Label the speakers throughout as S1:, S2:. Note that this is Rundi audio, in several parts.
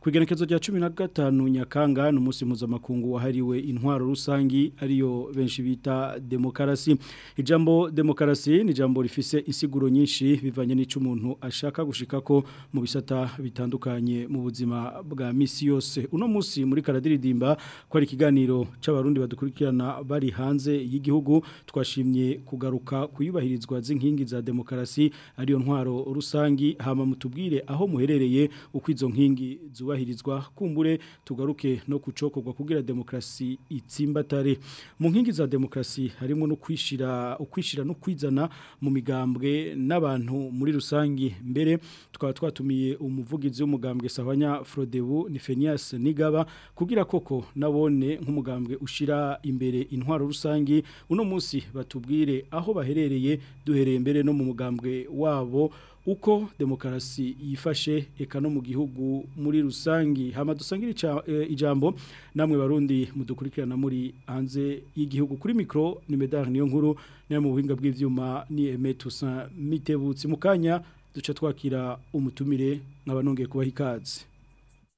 S1: ku
S2: igenekezo rya cumi na gatanu nyakanga ni umunsi mpuzamakungu wahariwe intwaro rusange ariyo benshi bita demokarasi ijambo demokarasi ni ijambo rifise insiguro nyinshi bivanye n'icyo umuntu ashaka gushika ko mu bisata bitandukanye mu buzima bwa misi yose bose uno munsi muri karadiridimba ko ari ikiganiro cy'abarundi badukurikirana bari hanze y'igihugu twashimye kugaruka kuyubahirizwa z'inkingi za demokarasi ariyo ntwaro rusangi hama mutubwire aho muherereye uko nkingi zubahirizwa kumbure tugaruke no kucokorwa kugira demokarasi itsimbatare mu nkingi za demokarasi harimo no kwishira ukwishira no kwizana mu migambwe n'abantu muri rusangi mbere tukaba twatumiye umuvugizi w'umugambwe sahwanya Frodebu ni Fenia Elias Nigaba kugira koko nabone nk'umugambwe ushira imbere intwaro rusangi uno munsi batubwire aho baherereye duhereye imbere no mu mugambwe wabo uko demokarasi yifashe eka no mu gihugu muri rusangi hama dusangira eh, ijambo namwe barundi mudukurikirana muri hanze y'igihugu kuri micro ni medal niyo nkuru niyo mu buhinga bw'ivyuma ni Emetusa Mitebutsi mukanya duca twakira umutumire nkaba nongeye kubaha ikaze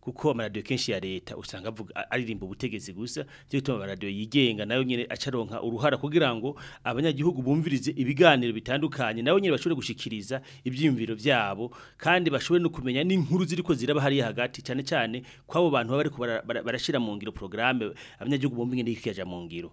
S3: kuko amaradiyo kenshi ya leta usanga avuga aririmba ubutegetsi gusa cyo gituma amaradiyo yigenga nayo nyine acaronka uruhara kugira ngo abanyagihugu bumvirize ibiganiro bitandukanye nayo nyine bashobore gushikiriza ibyiyumviro byabo kandi bashobore no kumenya n'inkuru ziriko ziraba hariya hagati cyane cyane kwabo bantu baba bari barashira mu ngiro programme abanyagihugu bumva ingene ikiyaja mu ngiro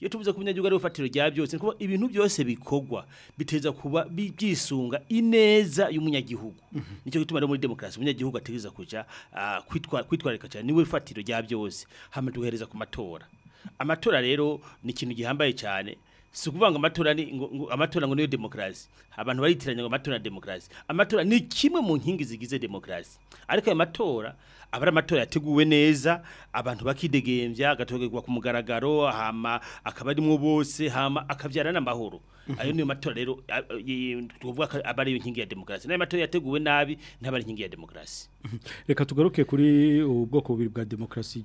S3: iyo tubuze ku binyagihugu rufatiro rya byose kuba ibintu byose bikogwa biteza kuba byisunga ineza y'umunyagihugu mhm. nicyo gituma rero muri demokarasi umunyagihugu ategeza kuja kwitwararika cyane niwe fatiro rya byose hama duhereza ku matora amatora rero ni ikintu gihambaye cyane si ngo amatora ni amatora ngo niyo demokarasi abantu baritiranya ngo amatora demokarasi amatora ni kimwe mu nkingi zigize demokarasi ariko ayo matora aba ari amatora yateguwe neza abantu bakidegembya agatorwa ku mugaragaro hama akaba arimo bose hama akabyara n'amahoro mhm. ayo niyo matora rero tuvuga aba ariyo nkingi ya demokarasi n'ayo matora yateguwe nabi ntaba ari inkingi ya demokarasi mhm.
S2: reka tugaruke kuri ubwoko bubiri bwa demokarasi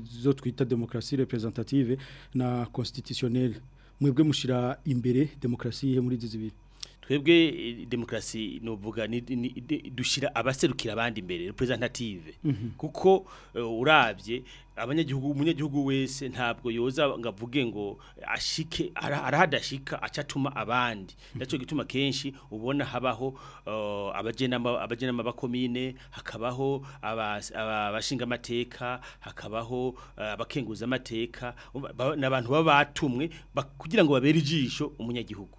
S2: izo twita demokarasi representative na constitutionnelle mwebwe mushyira imbere demokrasi ihe muri izi zibiri
S3: twebwe eh, demokarasi nuvuga dushyira abaserukira abandi imbere representative mhm. kuko eh, urabye abanyagihugu umunyagihugu wese ntabwo yoza ngavuge ngo ashike arahadashika acatuma abandi ndaco gituma kenshi ubona habaho uh, abagena abagena abakomine hakabaho abashinga amateka hakabaho uh, abakenguza amateka nabantu babatumwe kugira ngo babere ijisho umunyagihugu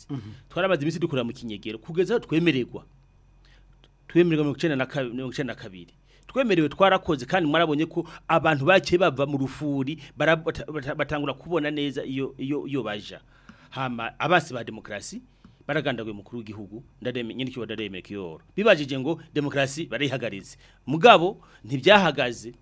S3: mhm. twarabaze iminsi dukorera mu kinyegero kugeza aho twemererwa twemererwa mirongo na kabiri twemerewe twarakoze kandi mwarabonye ko abantu bakiye bava mu rufuri batangura kubona neza iyo iyo iyo baja hama abasi ba demokrasi baragandaguye umukuru w'igihugu nyine kiba ndaremeye kiyoro bibajije ngo demokrasi barayihagaritse mugabo ntibyahagaze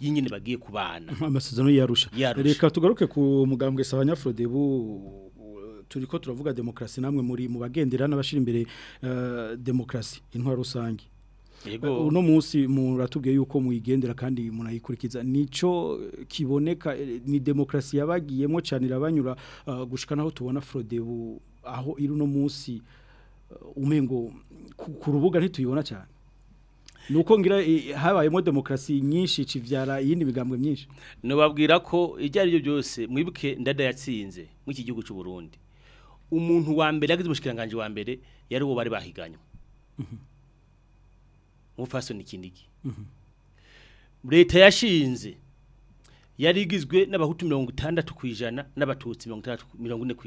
S3: yinyine bagiye kubana
S2: amasezerano yarusha reka tugaruke ku mugambwe Sabanyafrode bu turi turavuga demokarasi namwe muri mu bagendera n'abashira imbere uh, demokarasi intwaro rusange
S3: Eh,
S2: uno munsi muratubwiye yuko muyigendera kandi munayikurikiza nico kiboneka eh, ni demokrasi yabagiyemo cyane irabanyura eh, gushika naho tubona Frodebu aho iri uno munsi umengo ku rubuga ntituyibona cyane nuko ngira habayemo demokrasi nyinshi civyara yindi migambwe myinshi
S3: nubabwira ko ibyo ari byo byose mwibuke ndada yatsinze mu iki gihugu cy'u Burundi umuntu wa mbere yagize umushikiranganje wa mbere yari uwo bari bahiganywa bahiganywe mhm. umupfasoni kinigi leta yashinze yarigizwe n'abahutu mirongo itandatu ku ijana n'abatutsi mirongo ine ku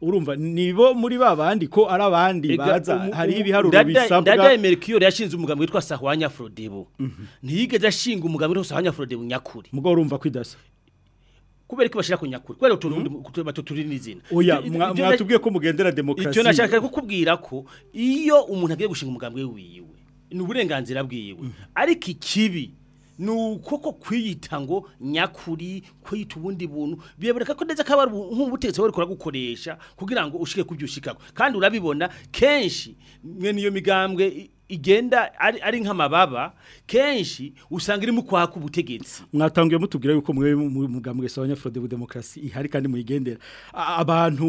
S3: urumva
S2: nibo muri babandi ko ari abandi baza hari ibiharuro bisabwa
S3: ndadaye Mercure yashinze umugambwe witwa Sahwanya Frodebo mhm. ntiyigeze ashinga umugambwe witwa Sahwanya Frodebo nyakuri
S2: mugabo urumva kwidasa
S3: kubera ko bashira kunyakura kubera uturundi mhm. bato n'izina
S2: oya mwatubwiye ko mugendera demokarasi
S3: icyo nashaka kukubwira ko iyo umuntu agiye gushinga umugambwe wiwe ni uburenganzira bwiwe mhm. ariko ikibi nuko ko kwiyita ngo nyakuri kwiyita ubundi buntu biyaboneka ko ndetse kaba nk'ubutegetsi bari kuragukoresha kugira ngo ushike kubyo ushikako kandi urabibona kenshi mwe niyo migambwe igenda ari nk'amababa kenshi usanga irimo kwaka ubutegetsi
S2: mwatangiye mutubwira yuko mugambwe sawa nyafrode bu demokarasi ihari kandi muyigendera abantu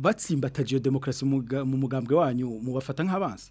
S2: batsimbataje iyo demokarasi mu mugambwe wanyu mubafata nk’abansa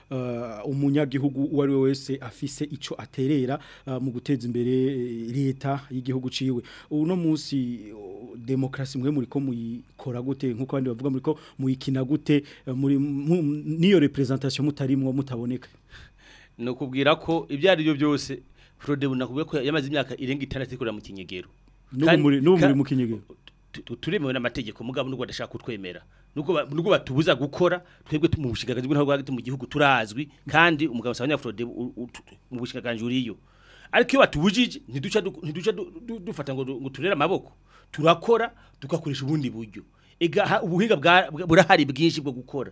S2: uh, umunyagihugu uwo ari we wese afise icyo aterera uh, mu guteza imbere eh, leta y'igihugu ciwe uno munsi uh, demokarasi mwe muri ko muyikora gute nk'uko abandi bavuga muri ko muyikina gute niyo representation mutarimwo muta kaboneka
S3: ni kubwira ko ibyo ari byo byose forodebu nakubwiye ko yamaze imyaka irenga itandatu ikorera mu kinyegero
S2: n'ubu muri mu kinyegero
S3: turemewe n'amategeko mugabo n'ubwo badashaka kutwemera n'ubwo batubuza gukora twebwe mu bushingakazi bw'intago hagati mu gihugu turazwi kandi umugabo usabanya forodebu mu bushingakazi uriyo ariko iyo batubujije ntiduca dufata ngo turere amaboko turakora tugakoresha ubundi buryo ubuhinga burahari bwinshi bwo gukora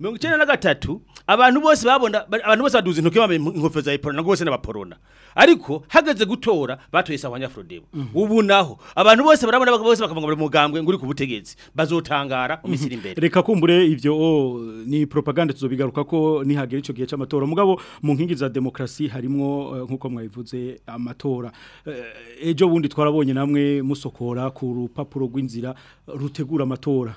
S3: mirongo icyenda na gatatu abantu bose babona abantu bose baduza intoki bambaye ingofero za iporona rwose n'abaporona ariko hageze gutora batoye sa abanyaforodebo mhm. ubu naho abantu bose barabona bose bakavuga ngo mugambwe ngo uri ku butegetsi bazotangara iminsi iri imbere mhm.
S2: reka kumbure ibyo ni propaganda tuzobigaruka ko nihagera icyo gihe cy'amatora mugabo mu nkingi za demokarasi harimo eh, nk'uko mwabivuze amatora eh, ejo bundi twarabonye namwe musokora ku rupapuro rw'inzira rutegura amatora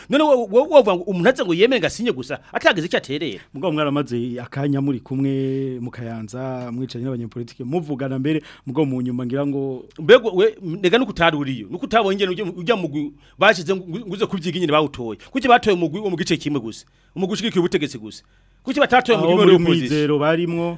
S3: none wowe ngo umuntu aze ngo yemere ngasinye gusa atageze icyo aterera
S2: mugabo mwaramaze akanya muri kumwe mukayanza mwicaye n'abanyepolitike muvugana mbere bwo mu nyuma ngira ngo
S3: mbego we ndega nuko utaruriyo nuko utabonye ngene ujya mugwi bashize nguze kubyiga nyine bawutoye kuki batoye mugwi wo mu gice kimwe gusa umugwi ushigikiye ubutegetsi gusa kuki batatoye mugwi
S2: muri
S3: opposition
S2: barimwo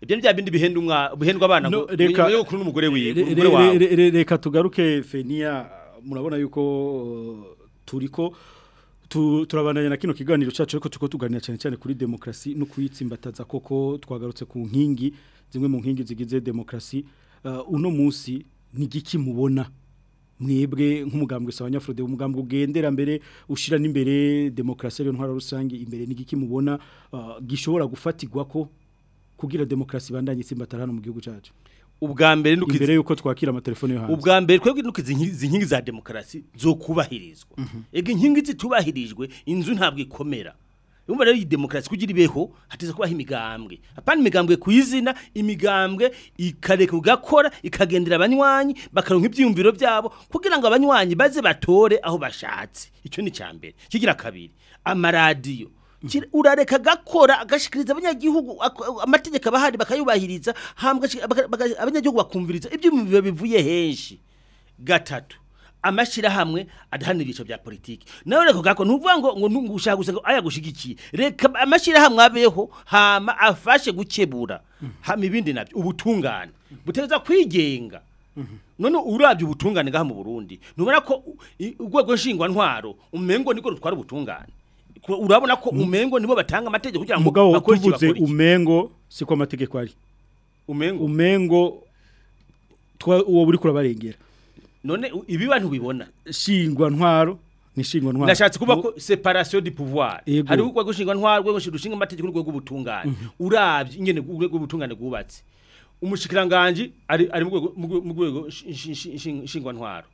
S3: ibyo ni bya bindi bihendwa abana ngo yo kuri n'umugore
S2: reka tugaruke fenia murabona yuko turiko turabandanya na kino kiganiro cyacu ariko tuko tuganira cyane cyane kuri demokarasi no kuyitsimbataza koko twagarutse ku nkingi zimwe mu nkingi zigize demokarasi uh, uno munsi n'igiki mubona mwebwe nk'umugambwe wa nyafurode umugambwe ugendera mbere ushyira n'imbere demokarasi ariyo ntwara rusange imbere n'igiki mubona uh, gishobora gufatigwa ko kugira demokarasi bandanye itsimbatara hano mu gihugu cyacu
S3: ubwa mbere nuko
S2: imbere yuko twakira amatelefone yo hanze
S3: ubwa mbere twebwe nuko izi za demokarasi zo kubahirizwa mhm. ega inkingi zitubahirijwe inzu ntabwo ikomera urumva rero iyi demokarasi kugira ibeho hateze kuba imigambwe apana imigambwe ku izina imigambwe ikareka ugakora ikagendera abanywanyi bakaronka ibyiyumviro byabo kugira ngo abanywanyi baze batore aho bashatse icyo ni icya mbere kigira kabiri amaradiyo urareka agakora agashikiriza abanyagihugu amategeko abahari bakayubahiriza abanyagihugu bakumviriza ibyuma bivuye henshi gatatu amashyirahamwe adahanira ibice bya politiki nawe reka gako ntuvuga ngo ngo ntungushaka gusa ngo aya gushigikiye reka amashyirahamwe abeho hama afashe gukebura hama ibindi nabyo ubutungane buteza kwigenga none urabye ubutungane ngaha mu Burundi nubona ko urwego nshingwa ntwaro umengo niko rutwara ubutungane urabona ko umengo nibo batanga amategeko kugira ngo bakoze
S2: umengo siko amategeko ari
S3: umengo
S2: umengo twa uwo buri kurabarengera
S3: none ibi bantu bibona
S2: shingwa ntwaro ni shingwa ntwaro
S3: nashatse kuba ko separation du pouvoir hari uko gushingwa ntwaro gwe gushinga amategeko rwo gubutungane urabye ingene gubutungane gubatse umushikiranganje ari ari mu rwego shingwa ntwaro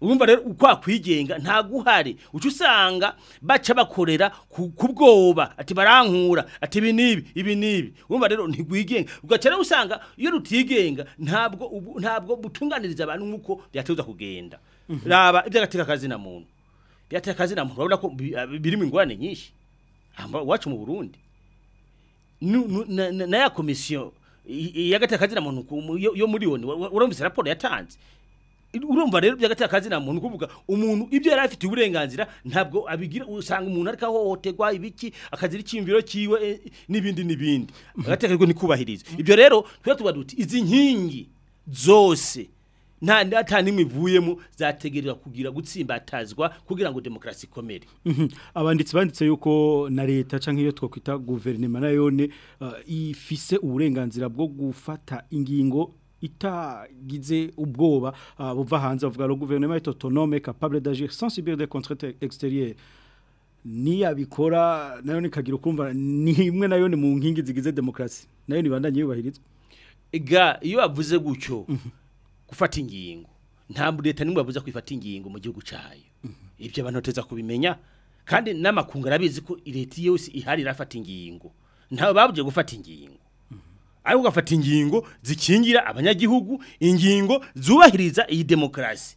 S3: urumva rero uko wakwigenga ntabwo uhari uca usanga baca bakorera ku bwoba ati barankura ati ibi n'ibi ibi n'ibi urumva rero ntigwigenga ugaca rero usanga iyo rutigenga ntabwo ntabwo butunganiriza abantu nk'uko byatuza kugenda mhm. raba iby'agateka kazina muntu byateka kazina muntu urabona ko ah, birimo ingorane nyinshi iwacu mu burundi na ya komisiyo y'agateka kazina muntu yo muri yoni urumvise raporo yatanze urumva rero by'agaciro kazi muntu kuvuga umuntu ibyo yari afite uburenganzira ntabwo abigira usanga umuntu ariko ahohoterwa ibiki akagira icyumviro cyiwe eh, n'ibindi n'ibindi agatekerwa ni kubahiriza mm-hmm. ibyo rero tuba tuba duti izi nkingi zose nta nta nimwe ivuyemo zategerera kugira gutsimbatazwa kugira ngo demokarasi ikomere
S2: mm-hmm. abanditsi banditse yuko na leta cyangwa iyo twakwita guverinoma na yone uh, ifise uburenganzira bwo gufata ingingo itagize ubwoba ah, buva hanze bavuga ngo guverinoma autonome capable d'agir sans subir des contraintes extérieures niyabikora nayo nikagira ukumva ni imwe nayo ni mu nkingi zigize demokrasi nayo nibandanye yubahirizwa
S3: ga iyo bavuze gutyo mhm. gufata ingingo ntabwo leta nimwe babuza kwifata ingingo mu gihugu cyayo mhm. ibyo abantu bateza kubimenya kandi n'amakungu arabizi ko leta yose ihari irafata ingingo ntabo babuje gufata ingingo ariko ugafata ingingo zikingira abanyagihugu ingingo zubahiriza iyi demokarasi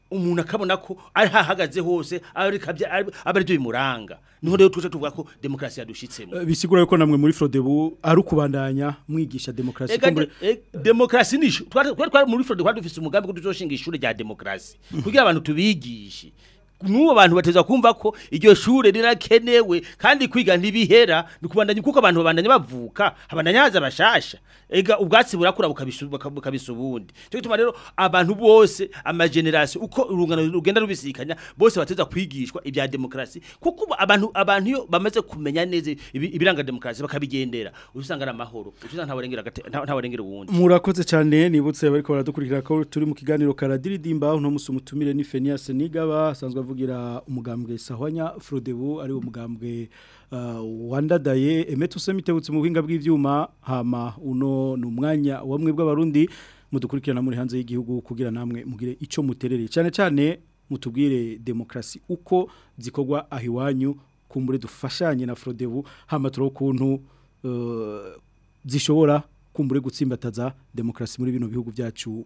S3: umuntu akabona ko ari hahagaze hose aba byo bimuranga niho rero tuje tuvuga ko demokarasi yadushitsemo
S2: eh, bisigura yuko namwe muri Frodebu ari ukubandanya mwigisha
S3: demokarasi eh, demokarasi ni twari muri Frodebu dufite umugambi ko ishuri rya demokarasi mm-hmm. kugira abantu tubigishe n'ubu abantu bateza kumva ko iryo shure rirakenewe kandi kwiga ntibihera ni kuko abantu babandanya bavuka habandanya haza bashasha ega ubwatsi burakura bukabisa ubundi cyo gituma rero abantu bose amagenerasi uko urungano rugenda rubisikanya bose bateza kwigishwa ibya demokarasi kuko abantu abantu iyo bamaze kumenya neza ibiranga demokarasi bakabigendera usanga ari amahoro usanga ntabarengera ntabarengera uwundi
S2: murakoze cyane nibutse bariko baradukurikira ko turi mu kiganiro karadiridimba aho ntumusumutumire ni Fenias Nigaba asanzwe turavugira umugambwe sahwanya furudebu ari umugambwe uh, wandadaye emeto usemitebutse mu buhinga bw'ibyuma hama uno ni umwanya wamwe bw'abarundi mudukurikirana muri hanze y'igihugu kugira namwe mugire icyo muterere cyane cyane mutubwire demokrasi uko zikogwa ahiwanyu iwanyu dufashanye na furudebu hama turi ukuntu uh, zishobora kumbure gutsimbataza demokarasi muri bino bihugu byacu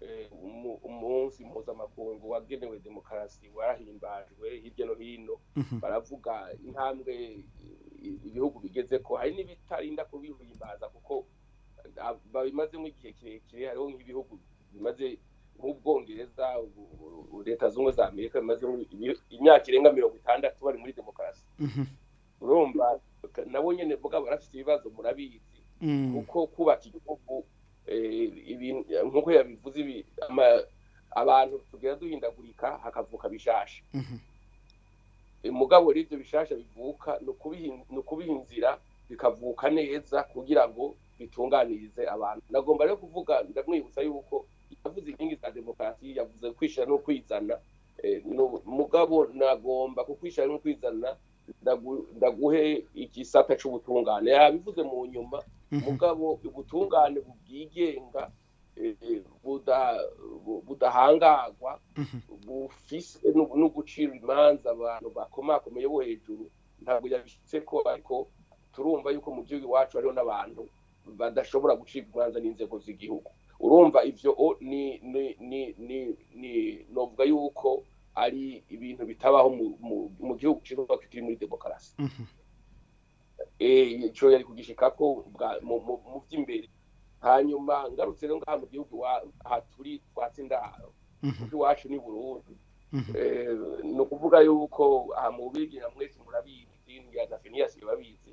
S4: eh, umunsi mpuzamakungu wagenewe demokarasi warahimbajwe hirya no hino mhm. baravuga intambwe ibihugu bigeze ko hari n'ibitarinda kubihimbaza kuko babimazemo igihe kirekire hariho nk'ibihugu bimaze nk'ubwongereza leta Zumwe za amerika bimaze imyaka irenga mirongo itandatu bari muri demokarasi mhm. urumva nabo nyine mbuga barafite ibibazo murabizi mm. kuko kubaka igihugu eh, nk'uko yabivuze abantu tugenda duhindagurika hakavuka bishasha mhm. eh, mugabo rero bishasha bivuka ni ukubiha inzira bikavuka neza kugira ngo bitunganirize abantu nagomba rero kuvuga ndamwibutsa yuko yavuze inkingi za demokarasi yavuze kwishyira no kwizana eh, mugabo nagomba kukwishira no kwizana ndaguhe igisata cy'ubutungane yabivuze mu nyuma mugabo ubutungane bwigenga budahangagwa bufise no gucira imanza abantu bakomakomeye bo hejuru ntabwo yabishyitse ko ariko turumva yuko mu gihugu iwacu hariho n'abantu badashobora gucibwa imanza n'inzego z'igihugu urumva ibyo ni ni ni ni ni novuga yuko ari ibintu bitabaho mu gihugu kiruhuka kiri muri demokarasi mhm. eh, icyo yari kugishika ko mu by'imbere hanyuma ngarutse rero ngaha mu gihugu haturi twatsinda mhm. iwacu ni burundu mhm. eh, ni ukuvuga yuko aha mu bigira mwese murabizi ya gafiniyasi babizi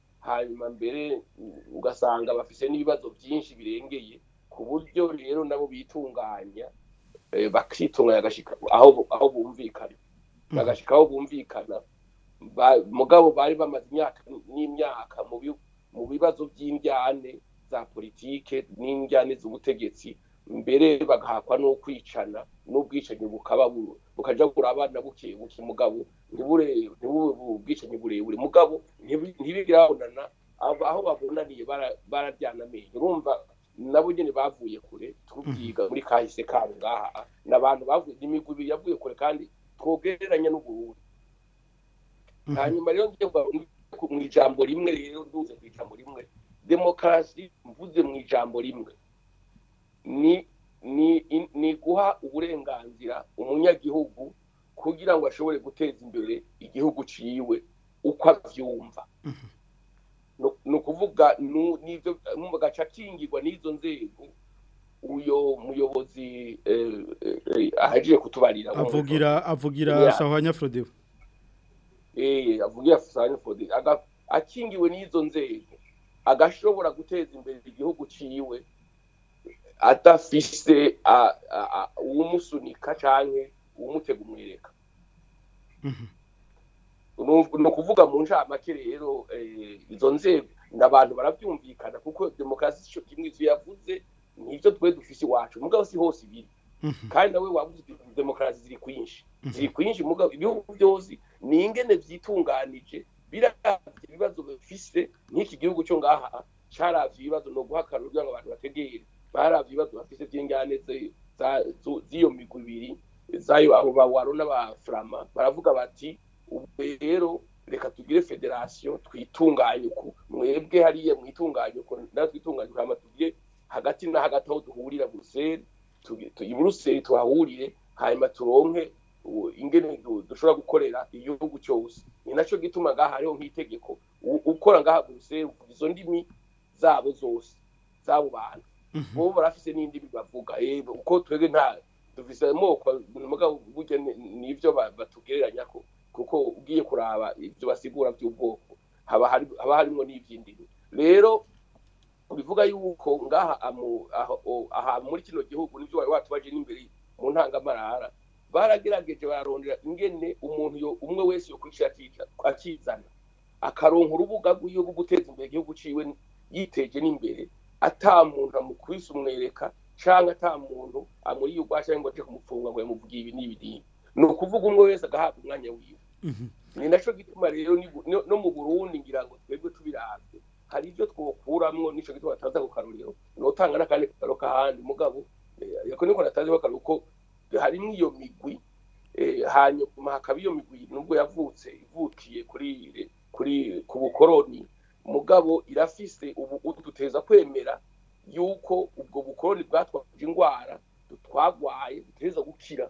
S4: hanyuma mbere ugasanga bafise n'ibibazo byinshi birengeye ku buryo rero nabo bitunganya eh, bakitunganya aho bumvikana mhm. bagashyika aho bumvikana mugabo bari bamaze imyaka n'imyaka mu bibazo by'indyane za politike n'indyane z'ubutegetsi mbere bagahakwa no kwicana n'ubwicanyi bukaba bukajya burabana buke buke mugabo ntibube ubwicanyi burebure mugabo ntibibirabonana aho babonaniye bararyana amenyo urumva nabo nyine bavuye kure tubyiga muri kahise kabo ngaha ni abantu bavuye n'imigwi yavuye kure kandi twogereranya n'uburundi Mm-hmm. hanyuma rero mu ijambo rimwe rero duze ku ijambo rimwe demokarasi mvuze mu ijambo rimwe ni guha uburenganzira umunyagihugu kugira ngo ashobore guteza imbere igihugu ciwe uko abyumva ni ukuvuga gaca akingirwa n'izo nzego uyu muyobozi eh, eh, eh, ahagiye kutubarira
S2: avugira avugira sawa
S4: nyafurodiwe avuga afusanya fodi akingiwe n'izo nzego agashobora guteza imbere igihugu cyiwe adafise uwumusunika cyangwa uwumutega umwereka mhm. ni ukuvuga mu ncamake rero eh, izo nzego ni abantu barabyumvikana kuko demokarasi kimwe izo ni nibyo twe dufise iwacu mugabo si hose ibiri kandi nawe waba uzi demokarasi ziri kwinshi mhm. ziri kwinshi ibihugu byose ni ingene byitunganije birabye ibibazo bifise nk'iki gihugu cyo ngaha cyaravye ibibazo no guhakana kugira ngo abantu bategere baravye ibibazo bafise vy'ingane z'iyo migwi ibiri zayo abo bawaro n'abafurama baravuga bati ubu rero reka tugire federasiyo twitunganye uku mwebwe hariya mwitunganye uku natwe twitunganye hama tugire hagati na hagati aho duhurira buruseli buruseli tuhahurire hanyuma turonke ingene dushobora gukorera igihugu cyose ni nacyo gituma ngaha hariho nk'itegeko ukora ngaha buruseli izo ndimi zabo zose zabo bantu mhm. bo barafise n'indimi bavuga eh, uko twebwe nta dufise amoko burya nivyo batugereranya ko kuko ugiye kuraba ibyo basigura by'ubwoko haba harimo n'iby'indimi rero bivuga yuko ngaha aha muri kino gihugu nibyo wari watubaje n'imbere mu ntangamarara baragerageje bararondera ingene umuntu umwe wese yo yokwinjira akizana akaronka urubuga rw'iyo rwo guteza imbere igihugu ciwe yiteje n'imbere atamuntu amukubise umwereka cyangwa atamuntu amuriye urwashya ngo aje kumufunga ngo yamuvugiye ibi n'ibi n'ibi ni ukuvuga umwe wese agahabwa umwanya wiwe mhm. ni nacyo gituma rero no mu burundi ngira ngo twebwe tubirabye hari ibyo twukuramwo n'icyo gituma ataza ku karorero notanga n'akandi karo k'ahandi mugabo eh, yako niko natazi bakaro ko harimwo iyo migwi eh, hanyuma hakaba iyo migwi nubwo yavutse ivukiye kuri kuri ku bukoroni mugabo irafise ubu uduteza kwemera yuko ubwo bukoroni bwatwaje indwara twagwaye duteza gukira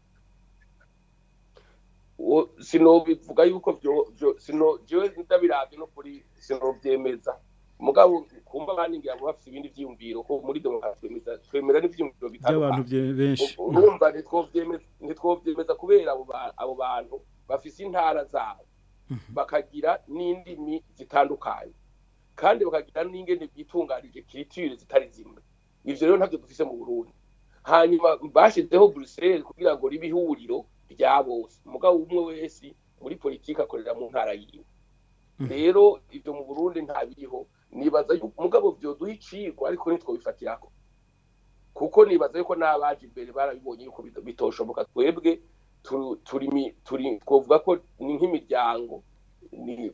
S4: sinobivuga yuko byo sino ndabirabye no kuri sinobyemeza mugabo kumva bandi ngira bafite ibindi byiyumviro ko muri demokarasi twemera
S2: n'ibyiyumviro
S4: bitandukanye urumva ntitwobyemeza kubera abo bantu bafise intara zabo mhm. bakagira n'indimi zitandukanye kandi bakagira n'ingene bitunganije kiritire zitari zimwe ivyo rero ntabyo dufise mu burundi hanyuma bashizeho bruxelles kugira ngo ribe ihuriro rya bose umugabo umwe wese muri politiki akorera mu ntara yiwe mhm. rero ibyo mu burundi ntabiriho nibaza yuko umugabo byoduha icigo ariko ntitwabifatira ko kuko nibaza yuko n'abaje imbere barabibonye yuko bitoshoboka twebwe twavuga ko ni nk'imiryango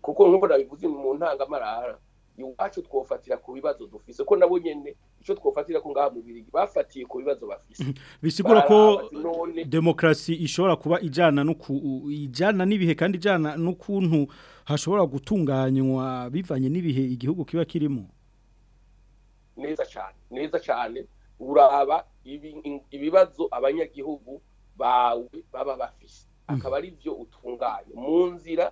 S4: kuko nk'uko nabivuze mu ntangamarara iwacu twofatira ku bibazo dufise ko nabo nyene ico twofatira ko ngaha mu birigi bafatiye ku bibazo bafise
S2: bisigura ko demokrasi ishobora kuba ijana no ijana nibihe kandi ijana n'ukuntu hashobora gutunganywa bivanye n'ibihe igihugu kiba kirimo
S4: neza cyane neza cyane uraba ibibazo abanyagihugu bawe baba bafise mm. akaba ari byo utunganye mu nzira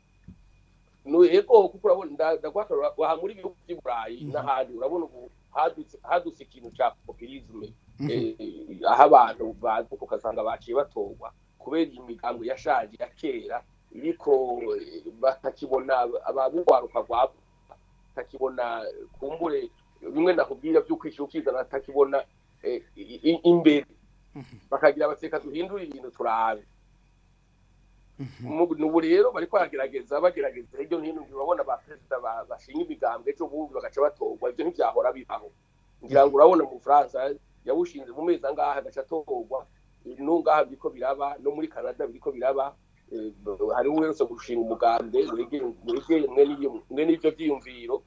S4: ntego kuko urabona ndagwa muri ibihugu by'i burayi mhm. n'ahandi urabona ubu hadutse ikintu cya popirizme mhm. eh, aho abantu ukasanga baciye batorwa kubera imigambi yashaje ya kera ariko eh, batakibona ababugwaruka rwabo batakibona kumbure bimwe nakubwira byo ukizana batakibona eh, imbere mhm. bakagira abaseka duhindure ibintu turabe Mhm. ubu rero bari kwagerageza bagerageza hirya no hino urabona ba perezida bashinga imigambwe cyo bundi bagaca batorwa ibyo ntibyahora bibaho ngira ngo urabona mu bufaransa yawushinze mu mezi angaha agaca atorwa n'ungaha biriko biraba no muri canada biriko biraba eh, hariho uherutse gushinga umugambwe mwe
S2: n'ibyo byiyumviro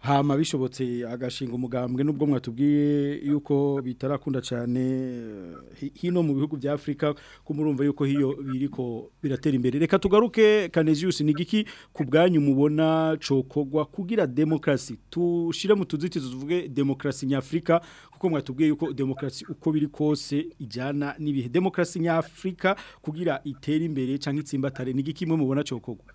S2: hama bishobotse agashinga umugambwe nubwo mwatubwiye yuko bitarakunda cyane hino mu bihugu bya Afrika kumurumva yuko hiyo biriko biratera imbere reka tugaruke Canesius nigiki ku bwanyu mubona cokogwa kugira demokrasi tushire mu tuzitizo tuvuge demokrasi nyafrika kuko mwatubwiye yuko demokrasi uko biri kose ijana nibihe demokrasi nyafrika kugira itere imbere canke itsimbatare nigiki mwe mubona cokogwa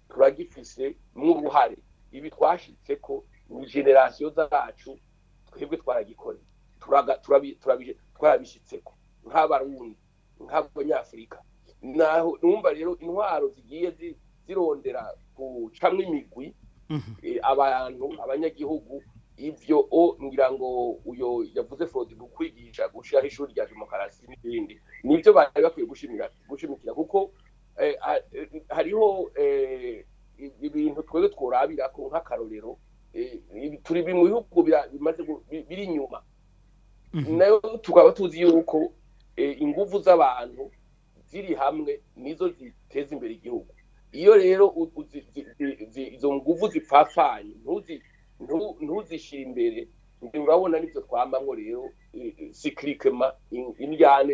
S4: turagifise nk'uruhare ibi twashyitse ko generasiyo zacu twebwe twaragikora turabishyitse ko nk'abarundi nk'abanyafurika numva rero intwaro zigiye zirondera gucamo imigwi mhm. eh, abantu abanyagihugu ibyo o ngira ngo uyo yavuze fodi kwigisha gushyiraho ishuri rya demokarasi n'ibindi nibyo bari bakwiye gushimira gushimikira kuko eh, eh, hariho ibintu twebwe tworabira ku nk'akarorero turi mu bihugu bimaze biri inyuma mhm. nayo tukaba tuzi yuko ingufu z'abantu ziri hamwe nizo ziteza imbere igihugu iyo rero izo nguvu zipfapfanye ntuzishyire imbere urabona nibyo twambamwo rero sikirikema indyane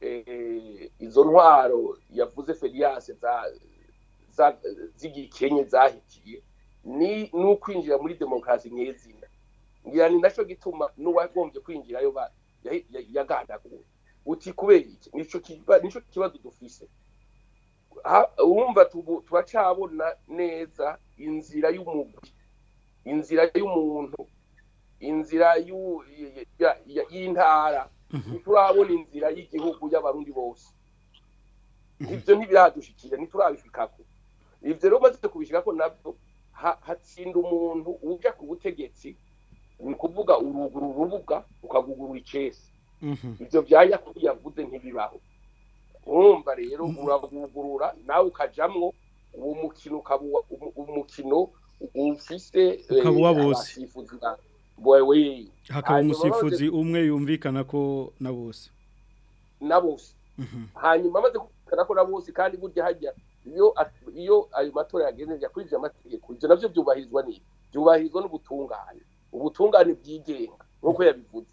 S4: eh, izo ntwaro yavuze feriyase z'igikenye zahitiye ni n'ukwinjira muri demokarasi nyezina ngira ni nacyo gituma n'uwagombye kwinjirayo yagadaguwe uti kubera iki nicyo kibazo dufise wumva turacabona neza inzira y'umubiri inzira y'umuntu inzira y'intara mhm. ntiturabona inzira y'igihugu y'abarundi bose mhm. ibyo ntibiradushikira ntiturabishikako ibyo rero umaze kubishyirako nabyo hatsinda umuntu ujya ku butegetsi ni ukuvuga uruguru urubuga ukagugura icesi mhm. ibyo byajya kuko ntibibaho urumva rero mm-hmm. urabugurura nawe ukajamwo uwo mukino ukaba umukino ufise eh, abasifuzi wewe
S2: hakaba umusifuzi umwe yumvikana ko na bose
S4: na bose mm-hmm. hanyuma amaze kugaragara ko na bose kandi burya hajya iyo iyo ayo matora yagenze yakurikije amategeko ibyo nabyo byubahirizwa n'ibi byubahirizwa n'ubutungane ubutungane bwigenga nk'uko yabivuze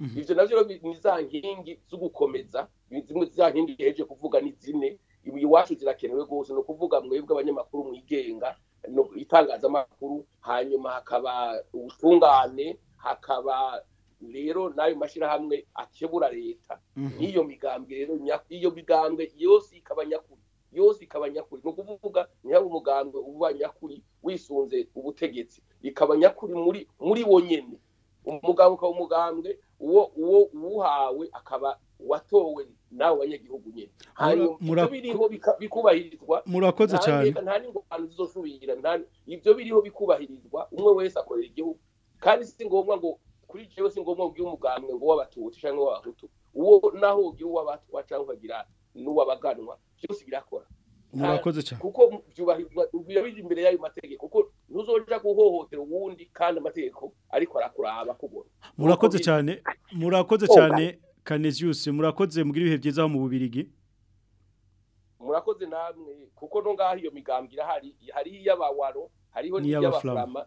S2: mhm.
S4: ibyo nabyo ni za nkingi zo gukomeza zimwe za nkingi heje kuvuga ni zine ibi iwacu zirakenewe rwose ni ukuvuga mwebwe abanyamakuru mwigenga itangazamakuru hanyuma hakaba ubutungane hakaba rero n'ayo mashyirahamwe akebura leta n'iyo mhm. migambwe rero iyo migambwe yose ikaba nyakuri yose ikaba nyakuri ni ukuvuga nihabe umugambwe uba nyakuri wisunze ubutegetsi ikaba nyakuri muri muri nyine umugambwe ukaba umugambwe uwo uwo uwuhawe akaba watowe nawe banyagihugu
S2: nyine
S4: ibyo biriho bikubahirizwa
S2: murakoze cyane
S4: nta n'ingorane zizosubira ibyo biriho bikubahirizwa umwe wese akorera igihugu kandi si ngombwa ngo kuri jewe singomba ubwira umugambwe ngo w'abatutsi cyangwa w'abahutu uwo naho ubwira uw'abatwa cyangwa ukagira n'uw'abaganwa byose birakora
S2: murakoze cyane
S4: kuko biba biri imbere y'ayo mategeko kuko ntuzoja guhohotera uwundi kandi amategeko ariko arakuraba kubona
S2: murakoze cyane murakoze cyane Canesius murakoze mugira ibihe byiza mu bubirigi
S4: murakoze namwe kuko no ngaho iyo migambwe irahari hariho iy'abawaro hariho
S2: n'iy'abaflama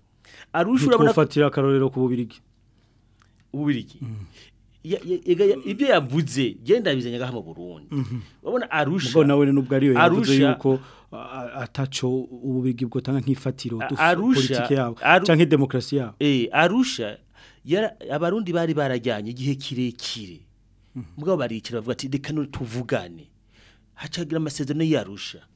S3: Arusha urabona
S2: kufatira akarorero ku Bubirigi
S3: Ububirigi hmm. ibyo yavuze genda bizanye gaha mu Burundi hmm. urabona Arusha
S2: ngo nawe nubwo ari yavuze yuko ataco ububirigi
S3: bwo
S2: tanga
S3: nk'ifatiro
S2: politike yabo canke demokrasi yabo
S3: eh, Arusha abarundi bari barajyanye igihe kirekire mugabo barikira bavuga ati reka none tuvugane hacagira amasezerano yarusha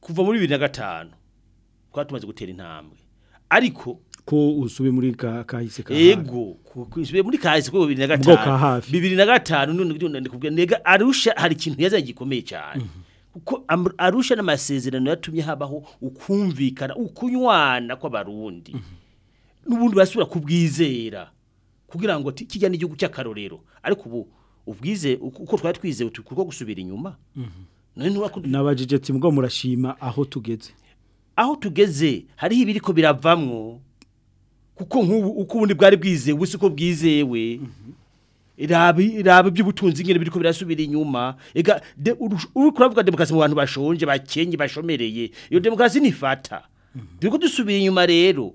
S3: kuva muri 2005 kuba tumaze gutera intambwe ariko
S2: ko usube muri kahise ka
S3: yego kusubiye muri kahise ko 2005 2005 arusha hari ikintu yazaye gikomeye cyane mhm. kuko arusha n'amasezerano yatumye habaho ukumvikana ukunywana kw'abarundi mhm. n'ubundi basubira kubwizera kugira ngo kijya n'igihugu cy'akarorero ariko ubu ubwize uko twari twizeye gusubira inyuma mhm. none
S2: nabajije ati murashima aho tugeze
S3: aho tugeze hariho ibiri ko biravamwo kuko nk'ubu uko ubundi bwari bwizewe ubu siko bwizewe mhm. iraba iby'ubutunzi nyine biri ko birasubira inyuma uri kuravuga demokarasi mu bantu bashonje bakenye bashomereye iyo demokarasi
S5: ntifata
S2: mhm. turi dusubira inyuma rero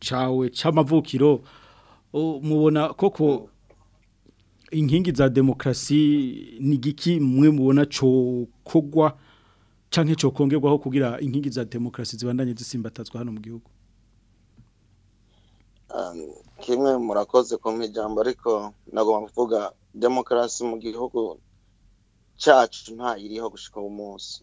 S2: cyawe cy'amavukiro mubona koko inkingi za demokrasi ni giki mwe mubona cokogwa canke cokongerwaho kugira inkingi za demokrasi zibandanye zisimbatazwa hano mu gihugu
S5: um, kimwe murakoze ku ijambo ariko nagomba kuvuga demokarasi mu gihugu cyacu ntayiriho gushika uwo munsi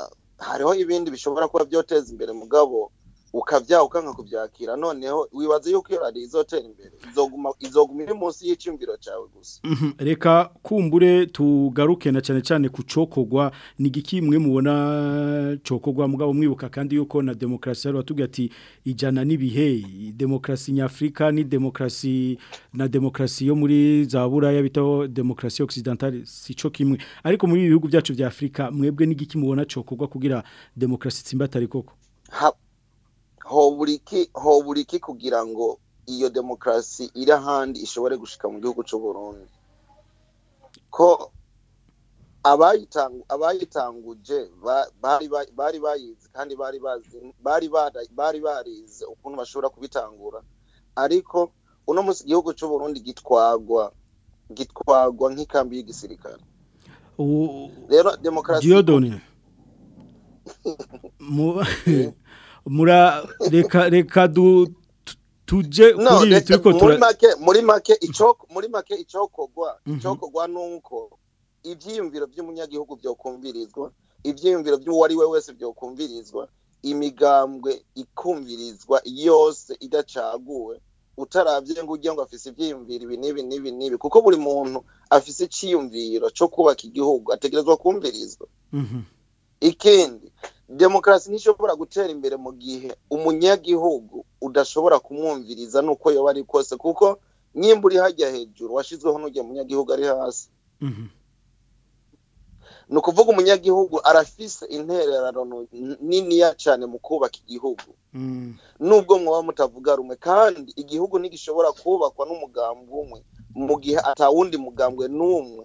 S5: uh, hariho ibindi bishobora kuba byoteza imbere mugabo ukabya ukanga kubyakira noneho wibaza yuko iyo radiyo izotera imbere izoguma iri munsi y'icyumviro cyawe gusa
S2: mhm. reka kumbure tugaruke na cyane cyane ku cokogwa ni igikimwe mubona cokogwa mugabo mwibuka kandi yuko na demokarasi yari watubwiye ati ijana n'ibihe demokarasi nyafurika ni demokarasi na demokarasi yo muri za buraya bitaho demokarasi okisidantari si cyo kimwe ariko muri ibi bihugu byacu bya afurika mwebwe n'igiki mubona cokogwa kugira demokarasi itsimbatare koko
S5: hoburiki kugira ngo iyo demokarasi iri ahandi ishobore gushika mu gihugu cy'u Burundi ko abayitanguje bari bayizi kandi bari bari barize ukuntu bashobora kubitangura ariko uno munsi igihugu cy'u Burundi gitwagwa gitwagwa nk'ikambi y'igisirikare rero demokarasi
S2: mura reka reka du tuje kuri ibi turiko tura
S5: muri make icoko muri make icokogwa
S2: mhm.
S5: icokogwa nuko ivyiyumviro by'umunyagihugu byokumvirizwa ivyiyumviro by'uwari we wese byokumvirizwa imigambwe ikumvirizwa yose idacaguwe utaravye ngo ujye ngo afise ivyiyumviro ibi n'ibi n'ibi n'ibi kuko buri muntu afise iciyumviro co kubaka igihugu ategerezwa kumvirizwa
S2: mhm.
S5: ikindi demokarasi ntishobora gutera imbere mu gihe umunyagihugu udashobora kumwumviriza n'uko yaba ari kose kuko nimba uri hajya hejuru washyizweho n’ujya munyagihugu ari hasi
S2: mhm.
S5: ni ukuvuga umunyagihugu arafise intererano ya cyane mu kubaka igihugu
S2: mm.
S5: nubwo mwaba mutavuga rumwe kandi igihugu ntigishobora kubakwa n'umugambi umwe mu gihe atawundi mugambwe n'umwe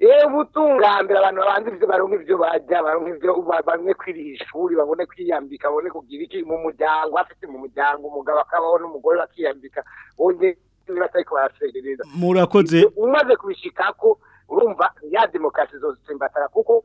S2: yewe
S4: eh,
S6: utungambira abantu babanza ibyo baronka ibyo bajya baronka ibyo bamwe kwiriha ishuri babone kwiyambika babone kugira iki mu muryango afite mu muryango umugabo akabaho n'umugore bakiyambika bongeye batariko baraserereza
S2: murakoze
S6: umaze kubishikako urumva ya demokarasi izozitembatara kuko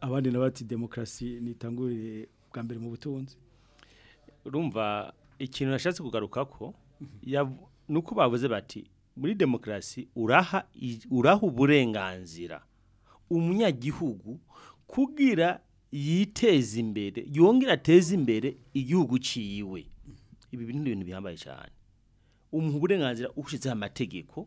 S2: abandi nabati demokrasi nitangurire bwa mbere mu butunzi
S3: urumva ikintu nashatse kugaruka ko nuko bavuze bati muri demokarasi uraha uburenganzira umunyagihugu kugira yiteze imbere yongere ateze imbere igihugu cyiwe ibi ni ibintu bihambaye cyane umuha uburenganzira ushyizeho amategeko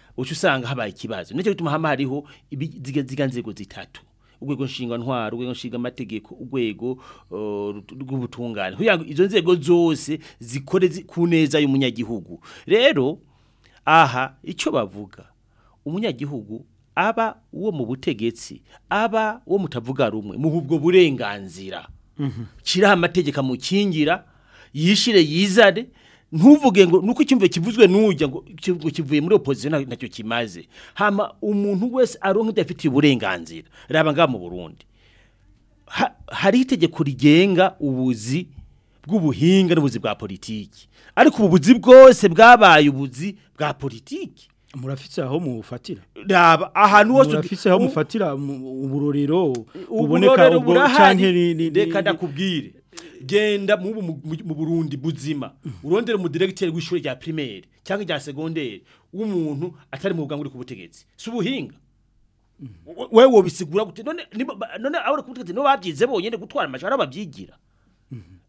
S3: uca usanga habaye ikibazo nicyo gituma haba hariho ziga nzego zitatu urwego ntwaro urwego amategeko urwego rw'ubutungane kugira ngo izo nzego zose zikore ku neza y'umunyagihugu rero aha icyo bavuga umunyagihugu aba uwo mu butegetsi aba uwo mutavuga rumwe mu ubwo burenganzira mhm. kiriho amategeko amukingira yishyire yizane ntuvuge ngo nuko icyumviro kivuzwe n'ujya ngo kivuye muri opoziyo ntacyo kimaze hama umuntu wese aronka udafitiye uburenganzira raba ngaha mu burundi hariho itegeko rigenga ubuzi bw'ubuhinga n'ubuzi bwa politiki ariko ubu buzi bwose bwabaye ubuzi bwa politiki
S2: murafitse aho mufatira
S3: raba ahantu hose
S2: murafitse aho mufatira uburorero
S3: uboneka
S2: ubwo canke
S3: reka ndakubwire genda mu Burundi buzima urondere mu directeur w'ishuri rya primaire cyangwa rya secondaire w'umuntu atari mu bwanguri ku butegetsi subuhinga wewe mm. wobisigura gute none none abari ku butegetsi no babyize bonyene gutwara amashara babyigira mm-hmm.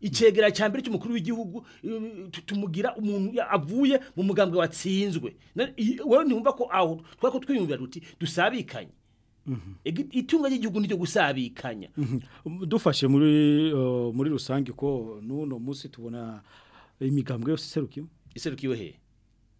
S3: icyegera cya mbere cy'umukuru w'igihugu tumugira umuntu avuye mu mugambwe watsinzwe wowe ntiwumva ko aho twako twiyumvira duti dusabikanye mhm. itunga ry'igihugu ni ryo gusabikanya mhm.
S2: dufashe muri rusange ko n'uno munsi tubona imigambwe yose iserukiwe
S3: iserukiwe he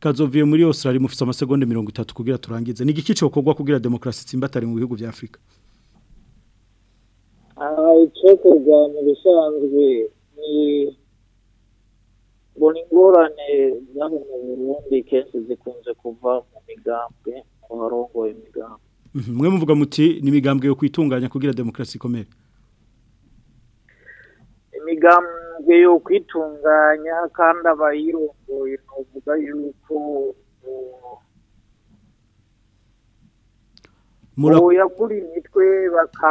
S2: kazoviye muri yose mufite amasegonda mirongo itatu kugira turangize ni igiki cyo kugira demokarasi itsimbatari mu bihugu bya afurika
S7: icyakorwa mu bisanzwe ni ngo ingorane zaba mu burundi kenshi zikunze kuva mu migambwe mu barongoye imigambi
S2: mhm, mwe muvuga muti ni imigambwe yo kwitunganya kugira demokarasi ikomeye
S7: imigambwe yo kwitunganya kandi abayirongoye ntuvuga yuko
S2: ubu
S7: yakuriye imitwe baka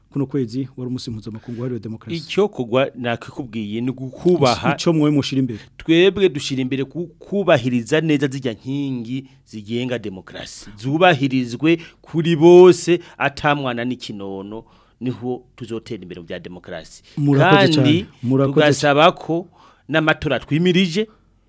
S2: kuno kwezi wari umunsi mpuzamakungu wahariwe demokarasi
S3: icyo kugwa nakikubwiye ni gukubaha
S2: icyo mwowe mushira imbere
S3: twebwe dushira imbere kukubahiriza neza zijya nkingi zigenga demokarasi zubahirizwe kuri bose atamwana n'ikinono niho tuzotera imbere mu bya demokarasi kandi tugasaba ko n'amatora twimirije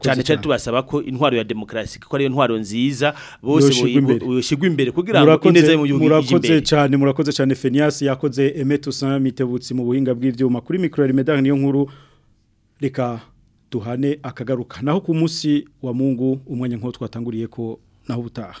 S2: cyane
S3: cyane tubasaba ko intwaro ya demokrasi ko ari ntwaro nziza bose
S2: boyishigwa imbere
S3: kugira ngo ineza mu
S2: murakoze cyane murakoze yakoze cyane Fenias yakoze Emetusan mitebutsi mu buhinga bw'ivyuma kuri micro remedar niyo nkuru reka duhane akagaruka naho ku munsi wa Mungu umwanya nko twatanguriye ko naho butaha